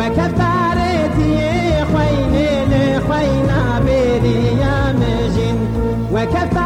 وكفارتي خوين لخوين يا مجين. وكفارتي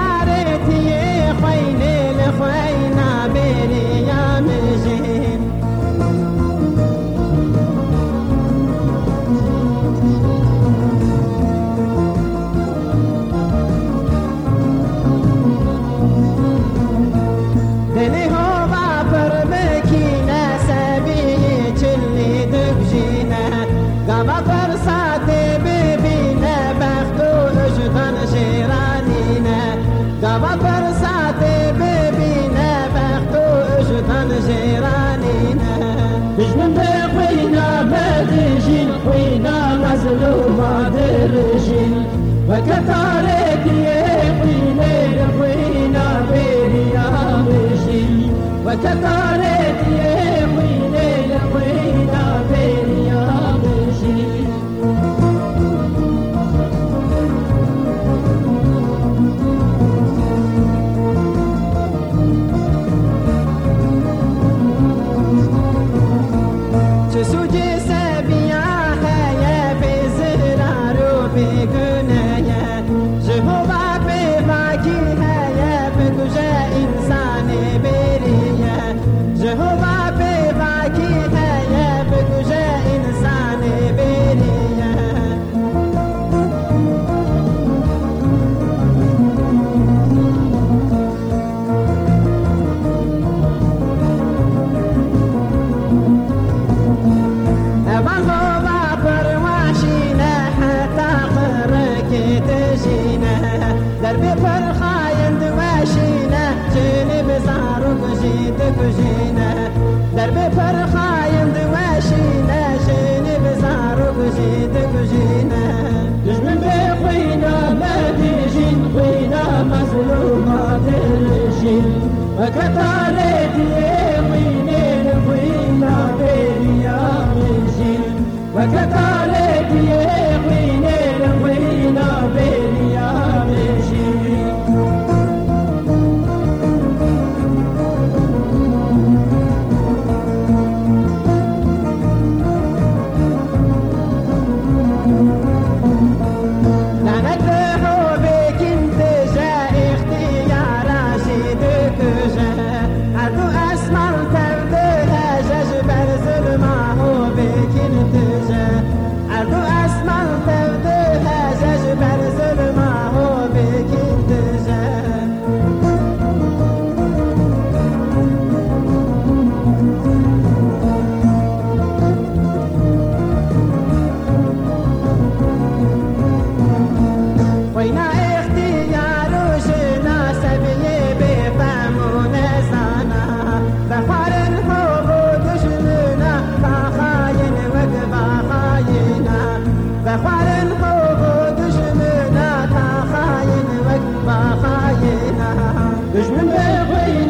بطر ساعتي ببينا بحتوش تنجيرانينا نجم دربی پر خایند وشینه چینی بزار و گشید گشینه دربی پر خایند وشینه چینی بزار و گشید گشینه دشمن به خوینا مدیشین خوینا مظلوما دلشین اکتاره دیه خوینه خوینا بریا منشین وکتا There's no way.